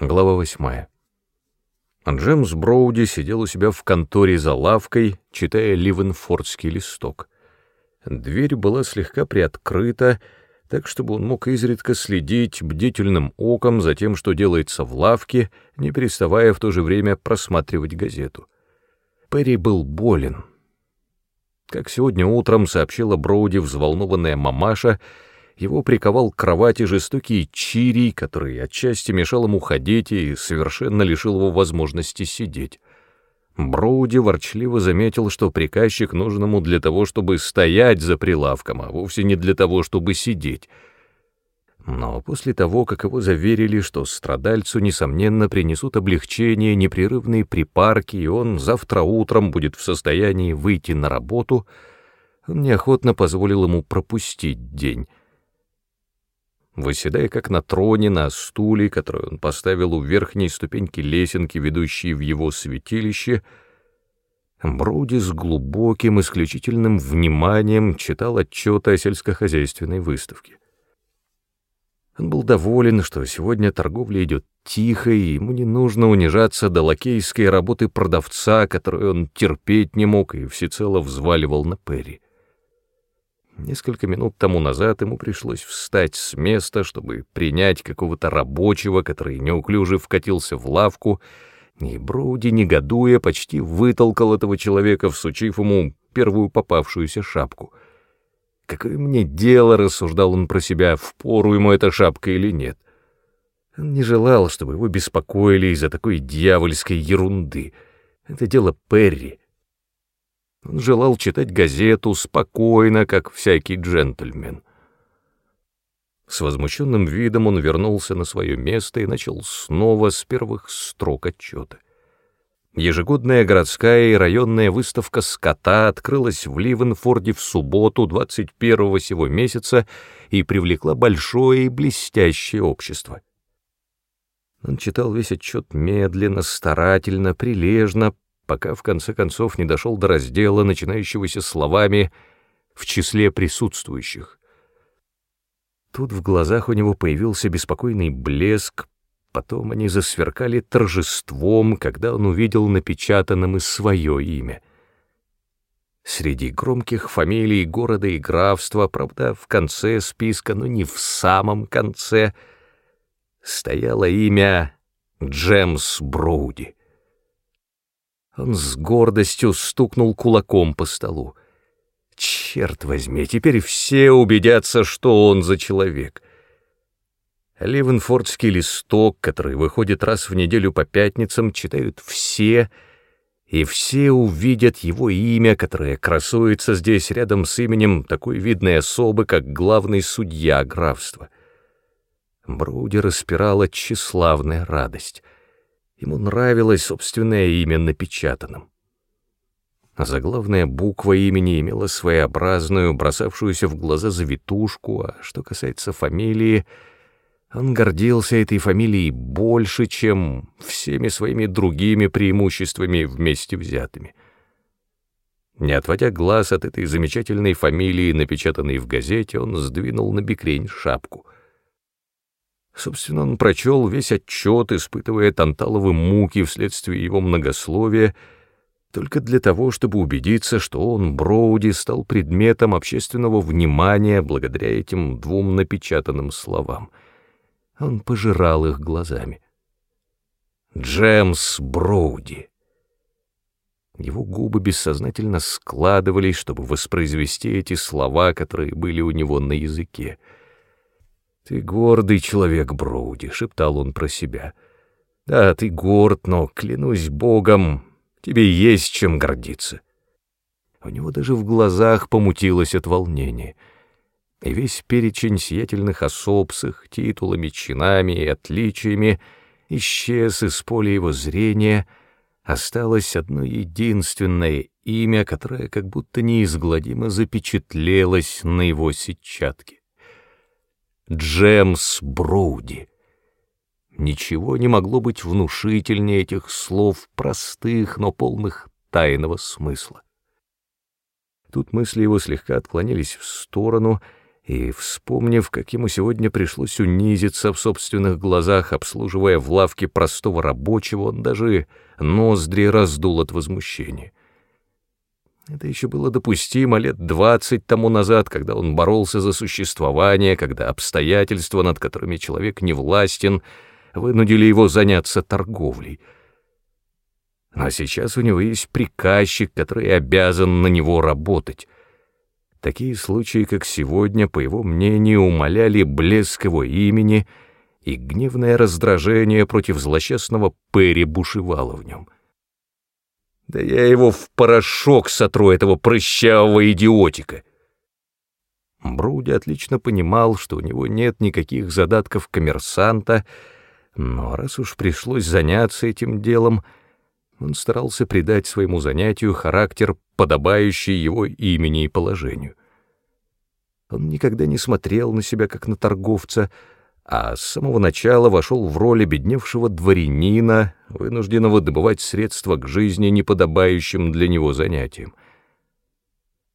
Глава восьмая. Джемс Броуди сидел у себя в конторе за лавкой, читая Ливенфордский листок. Дверь была слегка приоткрыта, так чтобы он мог изредка следить бдительным оком за тем, что делается в лавке, не переставая в то же время просматривать газету. Перри был болен. Как сегодня утром сообщила Броуди взволнованная мамаша, его приковал к кровати жестокий чирий, который отчасти мешал ему ходить и совершенно лишил его возможности сидеть. Броуди ворчливо заметил, что приказчик нужен ему для того, чтобы стоять за прилавком, а вовсе не для того, чтобы сидеть. Но после того, как его заверили, что страдальцу, несомненно, принесут облегчение непрерывные припарки, и он завтра утром будет в состоянии выйти на работу, он неохотно позволил ему пропустить день. Выседая как на троне, на стуле, который он поставил у верхней ступеньки лесенки, ведущей в его святилище, Броуди с глубоким, исключительным вниманием читал отчеты о сельскохозяйственной выставке. Он был доволен, что сегодня торговля идет тихо, и ему не нужно унижаться до лакейской работы продавца, которую он терпеть не мог и всецело взваливал на Перри. Несколько минут тому назад ему пришлось встать с места, чтобы принять какого-то рабочего, который неуклюже вкатился в лавку, и Броуди, негодуя, почти вытолкал этого человека, всучив ему первую попавшуюся шапку. «Какое мне дело?» — рассуждал он про себя, впору ему эта шапка или нет. Он не желал, чтобы его беспокоили из-за такой дьявольской ерунды. Это дело Перри. Он желал читать газету спокойно, как всякий джентльмен. С возмущенным видом он вернулся на свое место и начал снова с первых строк отчета. Ежегодная городская и районная выставка скота открылась в Ливенфорде в субботу 21-го сего месяца и привлекла большое и блестящее общество. Он читал весь отчет медленно, старательно, прилежно, пока в конце концов не дошел до раздела, начинающегося словами «в числе присутствующих». Тут в глазах у него появился беспокойный блеск, потом они засверкали торжеством, когда он увидел напечатанным и свое имя. Среди громких фамилий города и графства, правда, в конце списка, но не в самом конце, стояло имя Джемс Броуди. Он с гордостью стукнул кулаком по столу. Черт возьми, теперь все убедятся, что он за человек. Ливенфордский листок, который выходит раз в неделю по пятницам, читают все, и все увидят его имя, которое красуется здесь рядом с именем такой видной особы, как главный судья графства. Броуди распирала тщеславная радость — Ему нравилось собственное имя напечатанным. А заглавная буква имени имела своеобразную, бросавшуюся в глаза завитушку, а что касается фамилии, он гордился этой фамилией больше, чем всеми своими другими преимуществами вместе взятыми. Не отводя глаз от этой замечательной фамилии, напечатанной в газете, он сдвинул на бекрень шапку — Собственно, он прочел весь отчет, испытывая танталовые муки вследствие его многословия, только для того, чтобы убедиться, что он, Броуди, стал предметом общественного внимания благодаря этим двум напечатанным словам. Он пожирал их глазами. Джемс Броуди. Его губы бессознательно складывались, чтобы воспроизвести эти слова, которые были у него на языке — «Ты гордый человек, Броуди», — шептал он про себя. «Да, ты горд, но, клянусь богом, тебе есть чем гордиться». У него даже в глазах помутилось от волнения. И весь перечень сиятельных особ с их титулами, чинами и отличиями исчез из поля его зрения, осталось одно единственное имя, которое как будто неизгладимо запечатлелось на его сетчатке. Джемс Броуди. Ничего не могло быть внушительнее этих слов, простых, но полных тайного смысла. Тут мысли его слегка отклонились в сторону, И, вспомнив, как ему сегодня пришлось унизиться в собственных глазах, обслуживая в лавке простого рабочего, он даже ноздри раздул от возмущения. Это еще было допустимо лет двадцать тому назад, когда он боролся за существование, когда обстоятельства, над которыми человек не властен, вынудили его заняться торговлей. А сейчас у него есть приказчик, который обязан на него работать. Такие случаи, как сегодня, по его мнению, умоляли блеск его имени, и гневное раздражение против злосчастного Перри бушевало в нем — да я его в порошок сотру, этого прыщавого идиотика. Бруди отлично понимал, что у него нет никаких задатков коммерсанта, но раз уж пришлось заняться этим делом, он старался придать своему занятию характер, подобающий его имени и положению. Он никогда не смотрел на себя как на торговца, а с самого начала вошел в роль обедневшего дворянина, вынужденного добывать средства к жизни, неподобающим для него занятиям.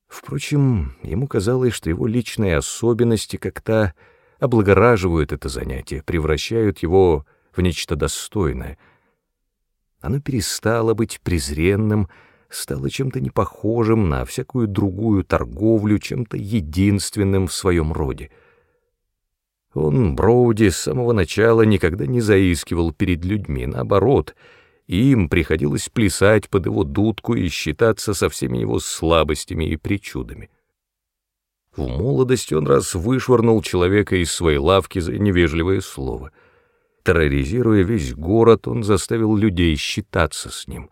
Впрочем, ему казалось, что его личные особенности как-то облагораживают это занятие, превращают его в нечто достойное. Оно перестало быть презренным, стало чем-то непохожим на всякую другую торговлю, чем-то единственным в своем роде — он, Броуди, с самого начала никогда не заискивал перед людьми, наоборот, им приходилось плясать под его дудку и считаться со всеми его слабостями и причудами. В молодости он раз вышвырнул человека из своей лавки за невежливое слово. Терроризируя весь город, он заставил людей считаться с ним.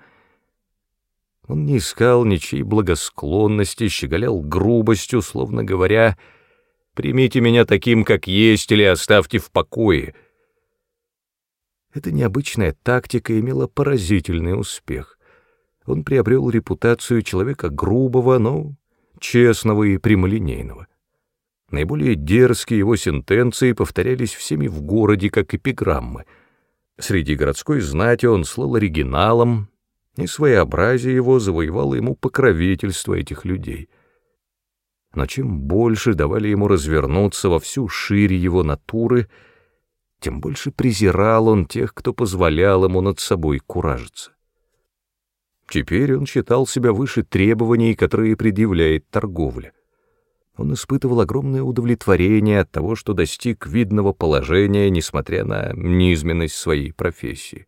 Он не искал ничьей благосклонности, щеголял грубостью, словно говоря — Примите меня таким, как есть, или оставьте в покое. Эта необычная тактика имела поразительный успех. Он приобрел репутацию человека грубого, но честного и прямолинейного. Наиболее дерзкие его сентенции повторялись всеми в городе, как эпиграммы. Среди городской знати он слыл оригиналом, и своеобразие его завоевало ему покровительство этих людей — но чем больше давали ему развернуться во всю шире его натуры, тем больше презирал он тех, кто позволял ему над собой куражиться. Теперь он считал себя выше требований, которые предъявляет торговля. Он испытывал огромное удовлетворение от того, что достиг видного положения, несмотря на низменность своей профессии.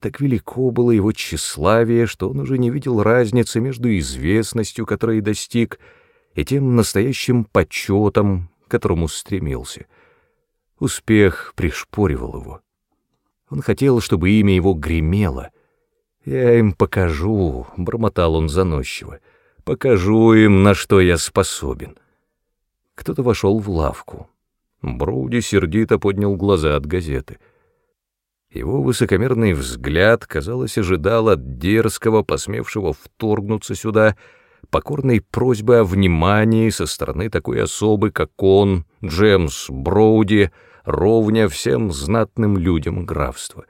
Так велико было его тщеславие, что он уже не видел разницы между известностью, которой достиг, и тем настоящим почетом, к которому стремился. Успех пришпоривал его. Он хотел, чтобы имя его гремело. «Я им покажу», — бормотал он заносчиво, — «покажу им, на что я способен». Кто-то вошел в лавку. Броуди сердито поднял глаза от газеты. Его высокомерный взгляд, казалось, ожидал от дерзкого, посмевшего вторгнуться сюда, — покорной просьбы о внимании со стороны такой особы, как он, Джемс Броуди, ровня всем знатным людям графства.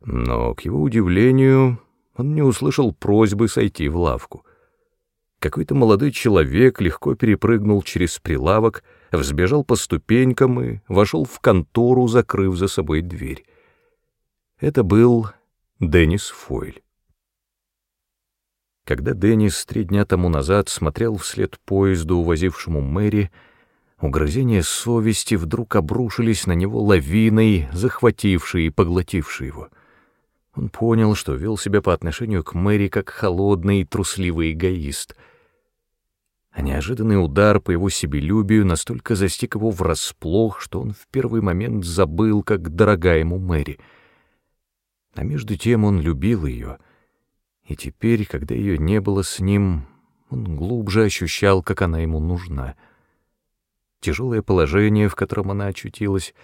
Но, к его удивлению, он не услышал просьбы сойти в лавку. Какой-то молодой человек легко перепрыгнул через прилавок, взбежал по ступенькам и вошел в контору, закрыв за собой дверь. Это был Деннис Фойль. Когда Деннис три дня тому назад смотрел вслед поезду, увозившему Мэри, угрызения совести вдруг обрушились на него лавиной, захватившей и поглотившей его. Он понял, что вел себя по отношению к Мэри как холодный и трусливый эгоист. А неожиданный удар по его себелюбию настолько застиг его врасплох, что он в первый момент забыл, как дорога ему Мэри. А между тем он любил ее — и теперь, когда ее не было с ним, он глубже ощущал, как она ему нужна. Тяжелое положение, в котором она очутилась,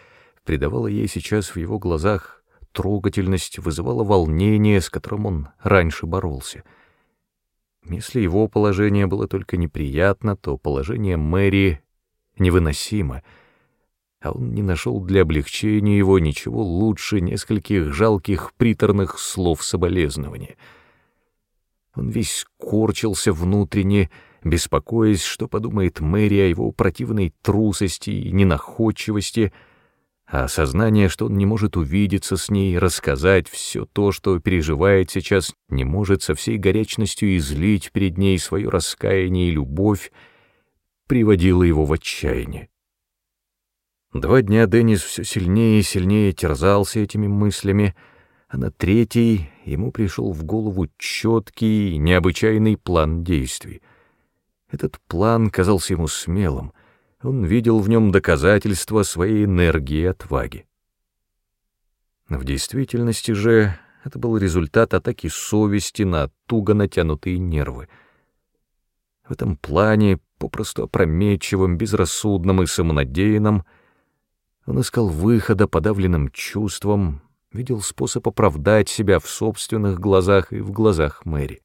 придавало ей сейчас в его глазах трогательность, вызывало волнение, с которым он раньше боролся. Если его положение было только неприятно, то положение Мэри невыносимо, а он не нашел для облегчения его ничего лучше нескольких жалких приторных слов соболезнования — он весь корчился внутренне, беспокоясь, что подумает Мэри о его противной трусости и ненаходчивости, а осознание, что он не может увидеться с ней, рассказать все то, что переживает сейчас, не может со всей горячностью излить перед ней свое раскаяние и любовь, приводило его в отчаяние. Два дня Деннис все сильнее и сильнее терзался этими мыслями, а на третий ему пришел в голову четкий, необычайный план действий. Этот план казался ему смелым, он видел в нем доказательство своей энергии и отваги. В действительности же это был результат атаки совести на туго натянутые нервы. В этом плане, попросту опрометчивым, безрассудным и самонадеянным, он искал выхода подавленным чувством, видел способ оправдать себя в собственных глазах и в глазах Мэри.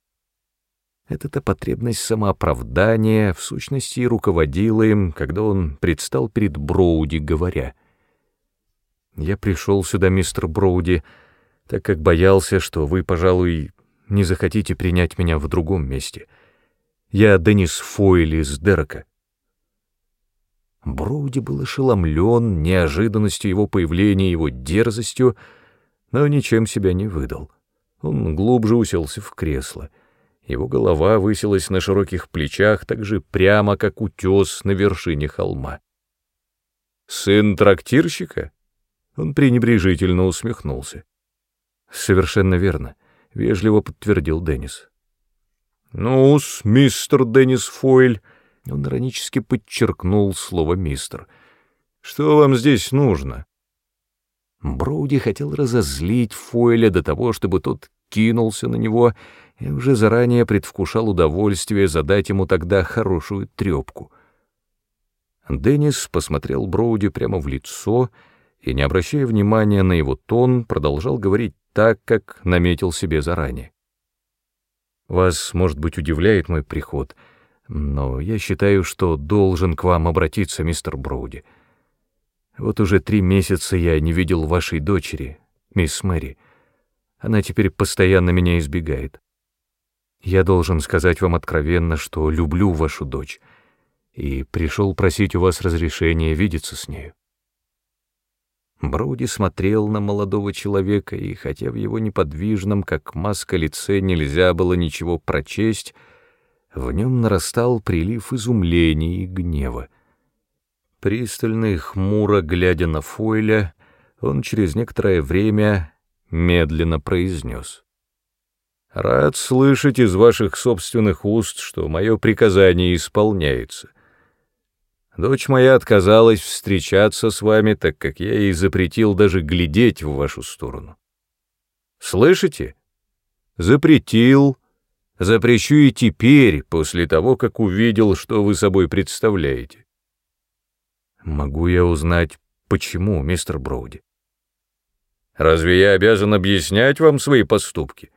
Эта потребность самооправдания в сущности и руководила им, когда он предстал перед Броуди, говоря, «Я пришел сюда, мистер Броуди, так как боялся, что вы, пожалуй, не захотите принять меня в другом месте. Я Деннис Фойли из Дерека». Броуди был ошеломлен неожиданностью его появления, его дерзостью, но ничем себя не выдал. Он глубже уселся в кресло — его голова высилась на широких плечах так же прямо, как утес на вершине холма. «Сын трактирщика?» Он пренебрежительно усмехнулся. «Совершенно верно», — вежливо подтвердил Деннис. «Ну-с, мистер Деннис Фойль», — он иронически подчеркнул слово «мистер». «Что вам здесь нужно?» Броуди хотел разозлить Фойля до того, чтобы тот кинулся на него и уже заранее предвкушал удовольствие задать ему тогда хорошую трепку. Деннис посмотрел Броуди прямо в лицо и, не обращая внимания на его тон, продолжал говорить так, как наметил себе заранее. «Вас, может быть, удивляет мой приход, но я считаю, что должен к вам обратиться, мистер Броуди. Вот уже три месяца я не видел вашей дочери, мисс Мэри. Она теперь постоянно меня избегает. Я должен сказать вам откровенно, что люблю вашу дочь, и пришел просить у вас разрешения видеться с нею. Броуди смотрел на молодого человека, и хотя в его неподвижном, как маска лице, нельзя было ничего прочесть, в нем нарастал прилив изумления и гнева. Пристально и хмуро глядя на Фойля, он через некоторое время медленно произнес — Рад слышать из ваших собственных уст, что мое приказание исполняется. Дочь моя отказалась встречаться с вами, так как я ей запретил даже глядеть в вашу сторону. Слышите? Запретил, запрещу и теперь, после того, как увидел, что вы собой представляете. Могу я узнать, почему, мистер Броуди? Разве я обязан объяснять вам свои поступки?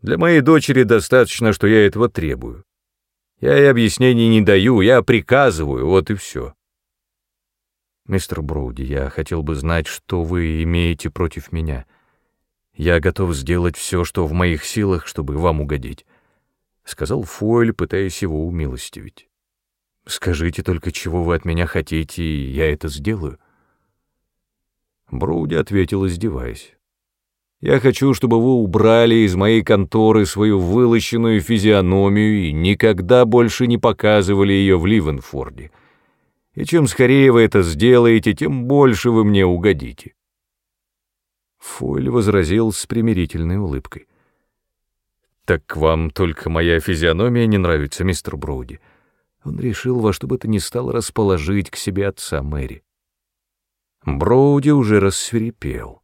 Для моей дочери достаточно, что я этого требую. Я и объяснений не даю, я приказываю, вот и все. Мистер Броуди, я хотел бы знать, что вы имеете против меня. Я готов сделать все, что в моих силах, чтобы вам угодить, — сказал Фойль, пытаясь его умилостивить. Скажите только, чего вы от меня хотите, и я это сделаю. Броуди ответил, издеваясь. Я хочу, чтобы вы убрали из моей конторы свою вылощенную физиономию и никогда больше не показывали ее в Ливенфорде. И чем скорее вы это сделаете, тем больше вы мне угодите. Фойль возразил с примирительной улыбкой. «Так вам только моя физиономия не нравится, мистер Броуди». Он решил во что бы то ни стало расположить к себе отца Мэри. Броуди уже рассверепел.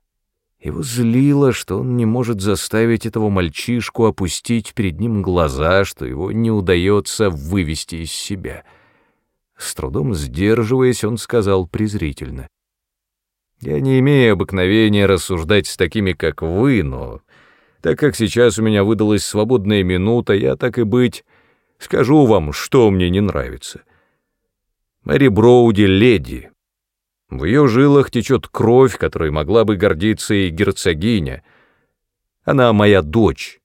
Его злило, что он не может заставить этого мальчишку опустить перед ним глаза, что его не удается вывести из себя. С трудом сдерживаясь, он сказал презрительно. «Я не имею обыкновения рассуждать с такими, как вы, но так как сейчас у меня выдалась свободная минута, я, так и быть, скажу вам, что мне не нравится. Мэри Броуди — леди, в ее жилах течет кровь, которой могла бы гордиться и герцогиня. Она моя дочь.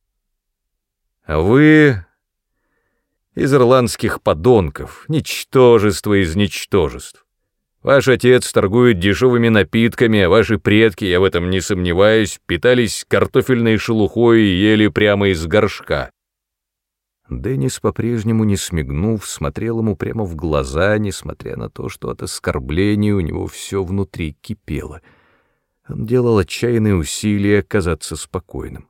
А вы... Из ирландских подонков, ничтожество из ничтожеств. Ваш отец торгует дешевыми напитками, а ваши предки, я в этом не сомневаюсь, питались картофельной шелухой и ели прямо из горшка. Деннис, по-прежнему не смигнув, смотрел ему прямо в глаза, несмотря на то, что от оскорбления у него все внутри кипело. Он делал отчаянные усилия казаться спокойным.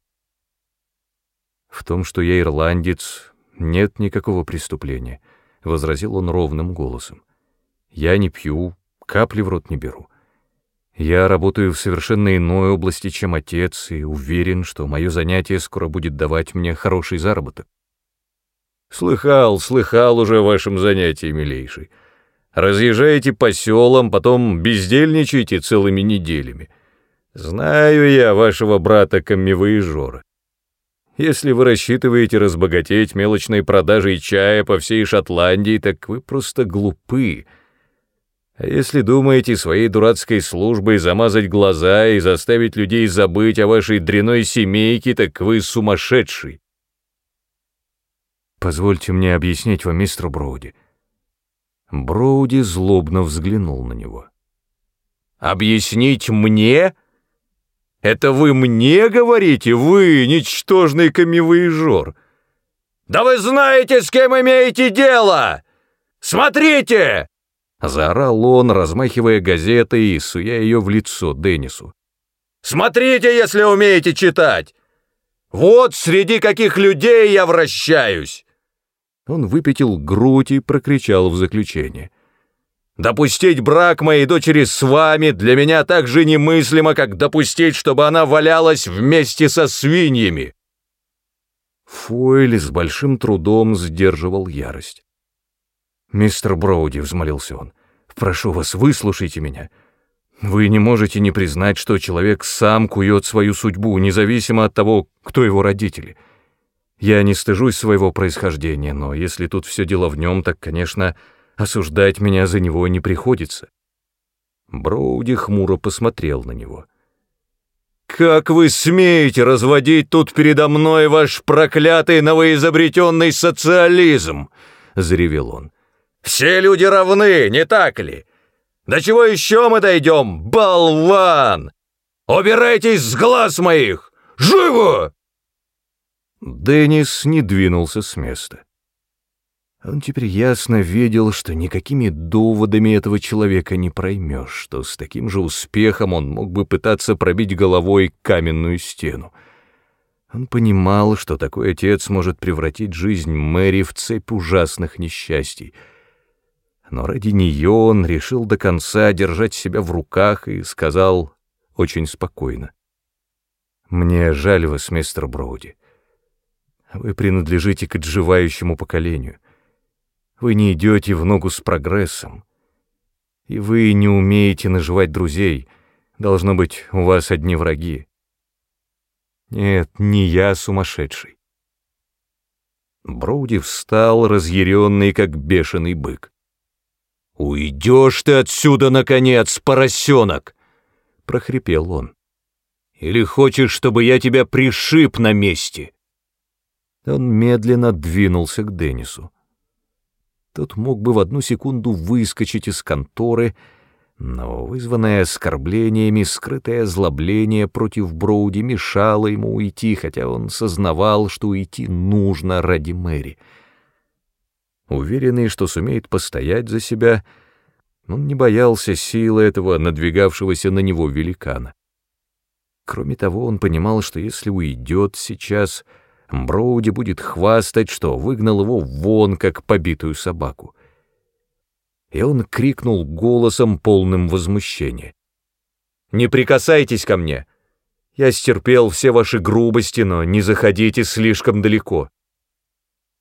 «В том, что я ирландец, нет никакого преступления», — возразил он ровным голосом. «Я не пью, капли в рот не беру. Я работаю в совершенно иной области, чем отец, и уверен, что мое занятие скоро будет давать мне хороший заработок. Слыхал, слыхал уже о вашем занятии, милейший. Разъезжаете по селам, потом бездельничаете целыми неделями. Знаю я вашего брата каммивоежора. Если вы рассчитываете разбогатеть мелочной продажей чая по всей Шотландии, так вы просто глупы. А если думаете своей дурацкой службой замазать глаза и заставить людей забыть о вашей дряной семейке, так вы сумасшедший. Позвольте мне объяснить вам, мистер Броуди. Броуди злобно взглянул на него. «Объяснить мне? Это вы мне говорите, вы, ничтожный камевоежор? Да вы знаете, с кем имеете дело! Смотрите!» Заорал он, размахивая газетой и суя ее в лицо Деннису. «Смотрите, если умеете читать! Вот среди каких людей я вращаюсь! Он выпятил грудь и прокричал в заключение. «Допустить брак моей дочери с вами для меня так же немыслимо, как допустить, чтобы она валялась вместе со свиньями!» Фойль с большим трудом сдерживал ярость. «Мистер Броуди», — взмолился он, — «прошу вас, выслушайте меня. Вы не можете не признать, что человек сам кует свою судьбу, независимо от того, кто его родители». Я не стыжусь своего происхождения, но если тут все дело в нем, так, конечно, осуждать меня за него не приходится. Броуди хмуро посмотрел на него. «Как вы смеете разводить тут передо мной ваш проклятый новоизобретенный социализм?» — заревел он. «Все люди равны, не так ли? До чего еще мы дойдем, болван? Убирайтесь с глаз моих! Живо!» Деннис не двинулся с места. Он теперь ясно видел, что никакими доводами этого человека не проймешь, что с таким же успехом он мог бы пытаться пробить головой каменную стену. Он понимал, что такой отец может превратить жизнь Мэри в цепь ужасных несчастий. Но ради нее он решил до конца держать себя в руках и сказал очень спокойно. «Мне жаль вас, мистер Броуди. Вы принадлежите к отживающему поколению. Вы не идете в ногу с прогрессом. И вы не умеете наживать друзей. Должно быть, у вас одни враги. Нет, не я сумасшедший. Броуди встал, разъяренный, как бешеный бык. «Уйдешь ты отсюда, наконец, поросенок!» — прохрипел он. «Или хочешь, чтобы я тебя пришиб на месте?» Он медленно двинулся к Деннису. Тот мог бы в одну секунду выскочить из конторы, но вызванное оскорблениями, скрытое озлобление против Броуди мешало ему уйти, хотя он сознавал, что уйти нужно ради Мэри. Уверенный, что сумеет постоять за себя, он не боялся силы этого надвигавшегося на него великана. Кроме того, он понимал, что если уйдет сейчас — Броуди будет хвастать, что выгнал его вон, как побитую собаку. И он крикнул голосом, полным возмущения. «Не прикасайтесь ко мне! Я стерпел все ваши грубости, но не заходите слишком далеко!»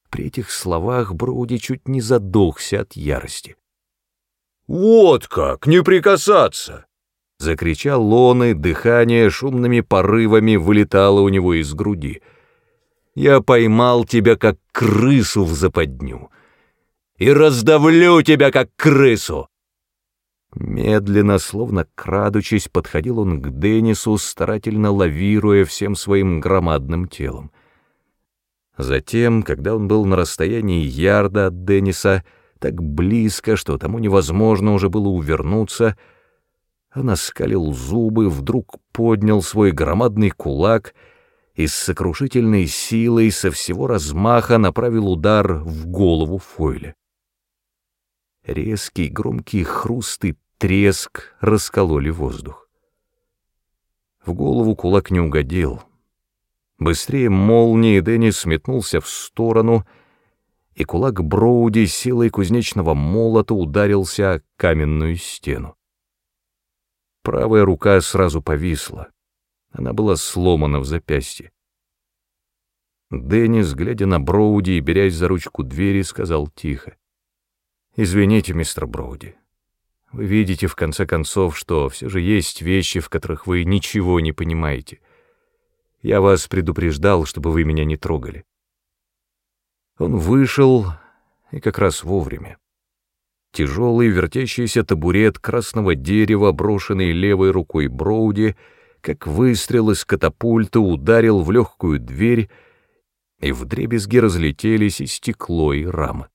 При этих словах Броуди чуть не задохся от ярости. «Вот как! Не прикасаться!» — закричал он, и дыхание шумными порывами вылетало у него из груди — я поймал тебя, как крысу в западню, и раздавлю тебя, как крысу!» Медленно, словно крадучись, подходил он к Деннису, старательно лавируя всем своим громадным телом. Затем, когда он был на расстоянии ярда от Денниса, так близко, что тому невозможно уже было увернуться, он оскалил зубы, вдруг поднял свой громадный кулак и с сокрушительной силой со всего размаха направил удар в голову Фойля. Резкий громкий хруст и треск раскололи воздух. В голову кулак не угодил — Быстрее молнии Деннис метнулся в сторону, и кулак Броуди силой кузнечного молота ударился о каменную стену. Правая рука сразу повисла. Она была сломана в запястье. Деннис, глядя на Броуди и берясь за ручку двери, сказал тихо. «Извините, мистер Броуди. Вы видите, в конце концов, что все же есть вещи, в которых вы ничего не понимаете. Я вас предупреждал, чтобы вы меня не трогали. Он вышел, и как раз вовремя. Тяжелый вертящийся табурет красного дерева, брошенный левой рукой Броуди, как выстрел из катапульта ударил в легкую дверь, и вдребезги разлетелись и стекло, и рама.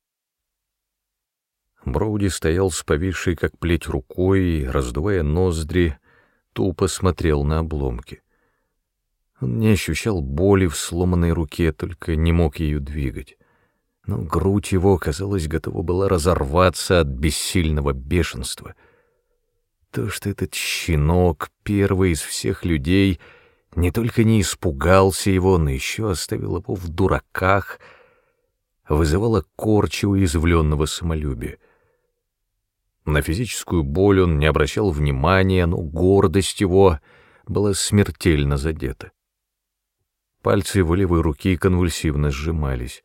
Броуди стоял с повисшей, как плеть, рукой, раздувая ноздри, тупо смотрел на обломки. Он не ощущал боли в сломанной руке, только не мог ее двигать. Но грудь его, казалось, готова была разорваться от бессильного бешенства. То, что этот щенок, первый из всех людей, не только не испугался его, но еще оставил его в дураках, вызывало корчи уязвленного самолюбия. На физическую боль он не обращал внимания, но гордость его была смертельно задета. Пальцы его левой руки конвульсивно сжимались.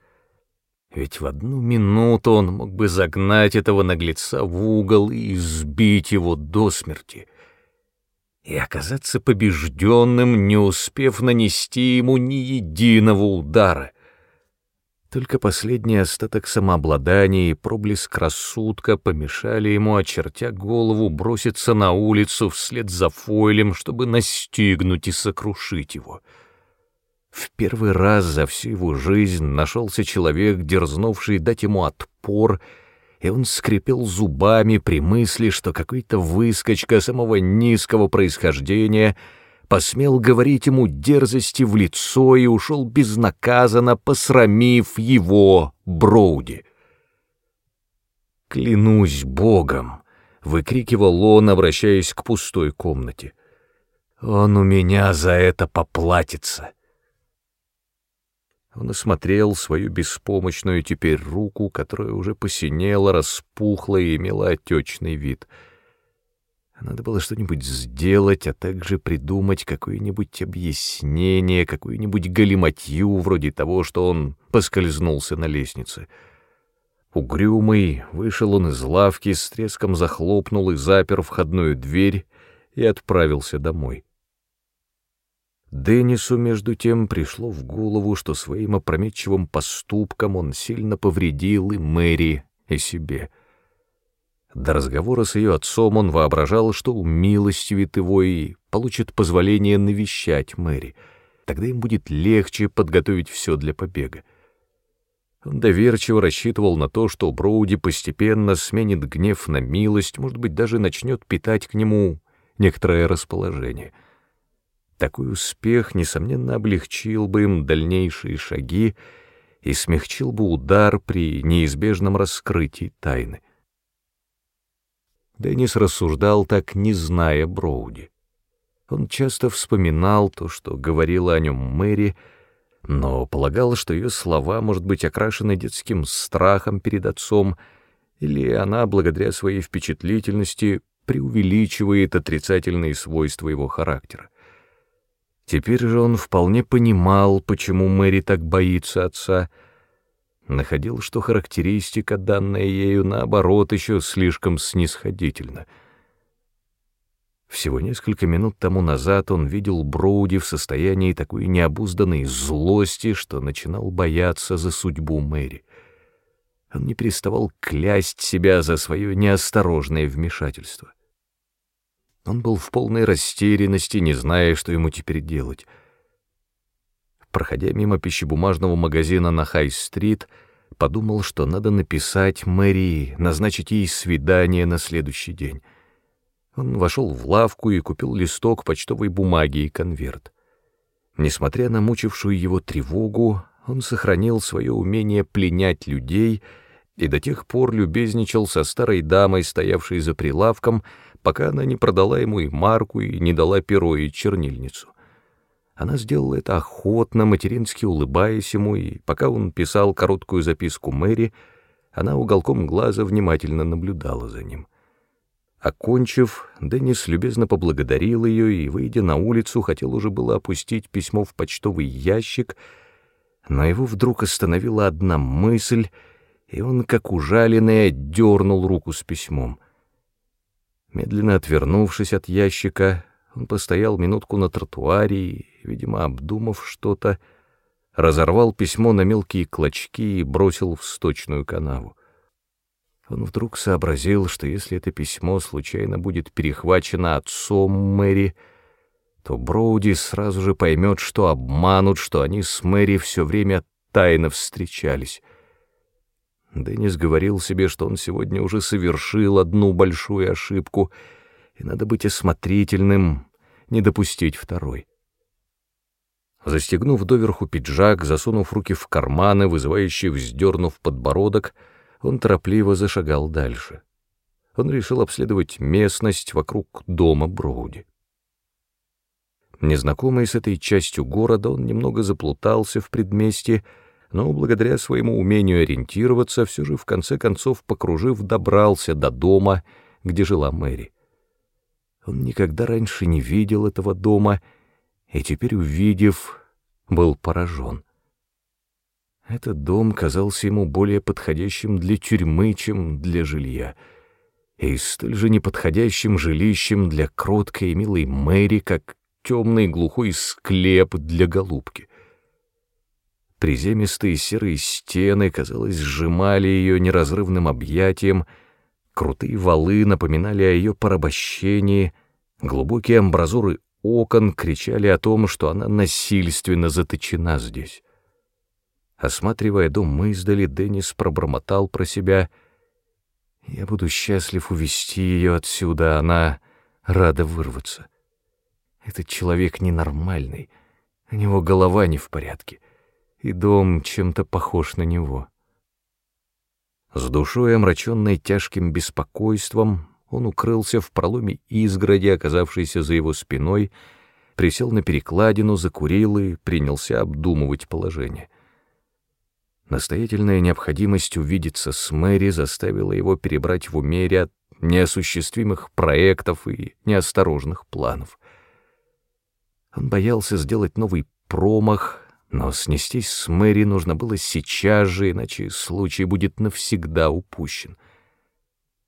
Ведь в одну минуту он мог бы загнать этого наглеца в угол и избить его до смерти. И оказаться побежденным, не успев нанести ему ни единого удара. Только последний остаток самообладания и проблеск рассудка помешали ему, очертя голову, броситься на улицу вслед за Фойлем, чтобы настигнуть и сокрушить его — в первый раз за всю его жизнь нашелся человек, дерзнувший дать ему отпор, и он скрипел зубами при мысли, что какой-то выскочка самого низкого происхождения посмел говорить ему дерзости в лицо и ушел безнаказанно, посрамив его, Броуди. «Клянусь Богом!» — выкрикивал он, обращаясь к пустой комнате. «Он у меня за это поплатится!» Он осмотрел свою беспомощную теперь руку, которая уже посинела, распухла и имела отечный вид. Надо было что-нибудь сделать, а также придумать какое-нибудь объяснение, какую-нибудь галиматью, вроде того, что он поскользнулся на лестнице. Угрюмый вышел он из лавки, с треском захлопнул и запер входную дверь и отправился домой. Деннису, между тем, пришло в голову, что своим опрометчивым поступком он сильно повредил и Мэри, и себе. До разговора с ее отцом он воображал, что у милости Витывой получит позволение навещать Мэри. Тогда им будет легче подготовить все для побега. Он доверчиво рассчитывал на то, что Броуди постепенно сменит гнев на милость, может быть, даже начнет питать к нему некоторое расположение — такой успех, несомненно, облегчил бы им дальнейшие шаги и смягчил бы удар при неизбежном раскрытии тайны. Деннис рассуждал так, не зная Броуди. Он часто вспоминал то, что говорила о нем Мэри, но полагал, что ее слова, может быть, окрашены детским страхом перед отцом, или она, благодаря своей впечатлительности, преувеличивает отрицательные свойства его характера. Теперь же он вполне понимал, почему Мэри так боится отца, находил, что характеристика, данная ею, наоборот, еще слишком снисходительна. Всего несколько минут тому назад он видел Броуди в состоянии такой необузданной злости, что начинал бояться за судьбу Мэри. Он не переставал клясть себя за свое неосторожное вмешательство. Он был в полной растерянности, не зная, что ему теперь делать. проходя мимо пищебумажного магазина на Хай-стрит, подумал, что надо написать Мэри, назначить ей свидание на следующий день. Он вошел в лавку и купил листок почтовой бумаги и конверт. Несмотря на мучившую его тревогу, он сохранил свое умение пленять людей и до тех пор любезничал со старой дамой, стоявшей за прилавком, пока она не продала ему и марку, и не дала перо и чернильницу. Она сделала это охотно, матерински улыбаясь ему, и пока он писал короткую записку Мэри, она уголком глаза внимательно наблюдала за ним. Окончив, Деннис любезно поблагодарил ее и, выйдя на улицу, хотел уже было опустить письмо в почтовый ящик, но его вдруг остановила одна мысль, и он, как ужаленный, отдернул руку с письмом. Медленно отвернувшись от ящика, он постоял минутку на тротуаре и, видимо, обдумав что-то, разорвал письмо на мелкие клочки и бросил в сточную канаву. Он вдруг сообразил, что если это письмо случайно будет перехвачено отцом Мэри, то Броуди сразу же поймет, что обманут, что они с Мэри все время тайно встречались. Деннис говорил себе, что он сегодня уже совершил одну большую ошибку, и надо быть осмотрительным, не допустить второй. Застегнув доверху пиджак, засунув руки в карманы, вызывающе вздернув подбородок, он торопливо зашагал дальше. Он решил обследовать местность вокруг дома Броуди. Незнакомый с этой частью города, он немного заплутался в предместье, но благодаря своему умению ориентироваться, все же в конце концов, покружив, добрался до дома, где жила Мэри. Он никогда раньше не видел этого дома, и теперь, увидев, был поражен. Этот дом казался ему более подходящим для тюрьмы, чем для жилья, и столь же неподходящим жилищем для кроткой и милой Мэри, как темный глухой склеп для голубки. Приземистые серые стены, казалось, сжимали ее неразрывным объятием, крутые валы напоминали о ее порабощении, глубокие амбразуры окон кричали о том, что она насильственно заточена здесь. Осматривая дом издали, Деннис пробормотал про себя. «Я буду счастлив увести ее отсюда, она рада вырваться. Этот человек ненормальный, у него голова не в порядке, и дом чем-то похож на него». С душой, омраченной тяжким беспокойством, он укрылся в проломе изгороди, оказавшейся за его спиной, присел на перекладину, закурил и принялся обдумывать положение — Настоятельная необходимость увидеться с Мэри заставила его перебрать в уме ряд неосуществимых проектов и неосторожных планов. Он боялся сделать новый промах, но снестись с Мэри нужно было сейчас же, иначе случай будет навсегда упущен.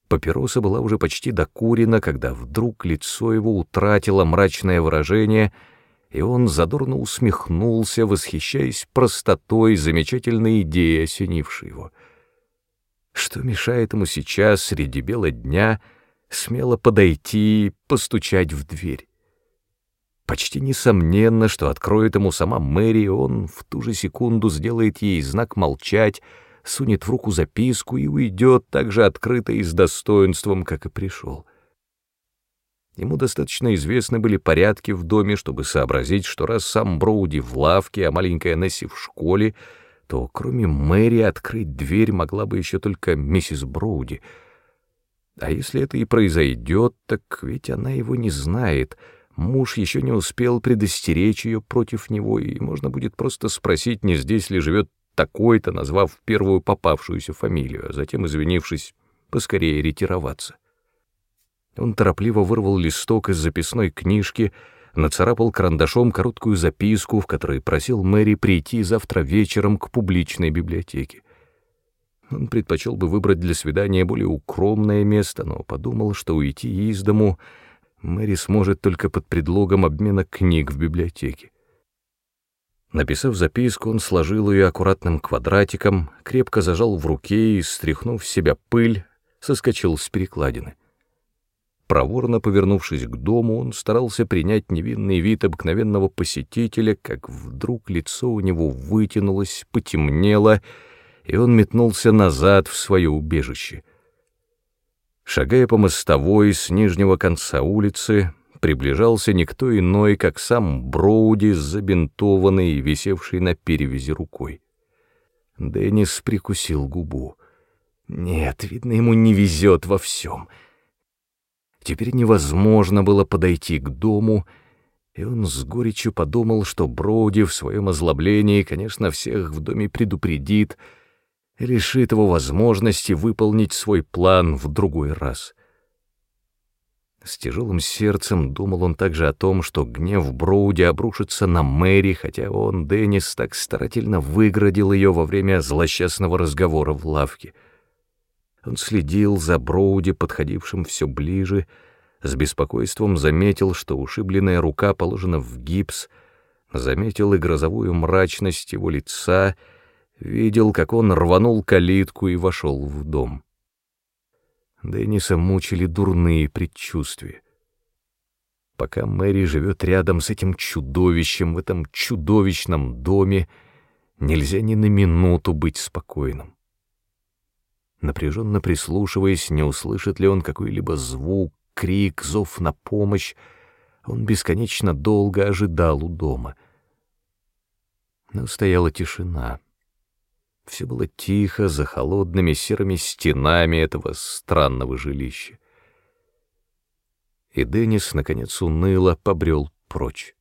Папироса была уже почти докурена, когда вдруг лицо его утратило мрачное выражение — и он задорно усмехнулся, восхищаясь простотой замечательной идеи, осенившей его. Что мешает ему сейчас, среди бела дня, смело подойти и постучать в дверь? Почти несомненно, что откроет ему сама Мэри, он в ту же секунду сделает ей знак молчать, сунет в руку записку и уйдет так же открыто и с достоинством, как и пришел. Ему достаточно известны были порядки в доме, чтобы сообразить, что раз сам Броуди в лавке, а маленькая Несси в школе, то кроме Мэри открыть дверь могла бы еще только миссис Броуди. А если это и произойдет, так ведь она его не знает. Муж еще не успел предостеречь ее против него, и можно будет просто спросить, не здесь ли живет такой-то, назвав первую попавшуюся фамилию, а затем, извинившись, поскорее ретироваться. Он торопливо вырвал листок из записной книжки, нацарапал карандашом короткую записку, в которой просил Мэри прийти завтра вечером к публичной библиотеке. Он предпочел бы выбрать для свидания более укромное место, но подумал, что уйти из дому Мэри сможет только под предлогом обмена книг в библиотеке. Написав записку, он сложил ее аккуратным квадратиком, крепко зажал в руке и, стряхнув с себя пыль, соскочил с перекладины. Проворно повернувшись к дому, он старался принять невинный вид обыкновенного посетителя, как вдруг лицо у него вытянулось, потемнело, и он метнулся назад в свое убежище. Шагая по мостовой с нижнего конца улицы, приближался никто иной, как сам Броуди, забинтованный и висевший на перевязи рукой. Деннис прикусил губу. Нет, видно, ему не везет во всем — Теперь невозможно было подойти к дому, и он с горечью подумал, что Броуди в своем озлоблении, конечно, всех в доме предупредит и лишит его возможности выполнить свой план в другой раз. С тяжелым сердцем думал он также о том, что гнев Броуди обрушится на Мэри, хотя он, Деннис, так старательно выградил ее во время злосчастного разговора в лавке — он следил за Броуди, подходившим все ближе, с беспокойством заметил, что ушибленная рука положена в гипс, заметил и грозовую мрачность его лица, видел, как он рванул калитку и вошел в дом. Денниса мучили дурные предчувствия. Пока Мэри живет рядом с этим чудовищем в этом чудовищном доме, нельзя ни на минуту быть спокойным напряженно прислушиваясь, не услышит ли он какой-либо звук, крик, зов на помощь, он бесконечно долго ожидал у дома. Но стояла тишина. Все было тихо за холодными серыми стенами этого странного жилища. И Деннис, наконец, уныло побрел прочь.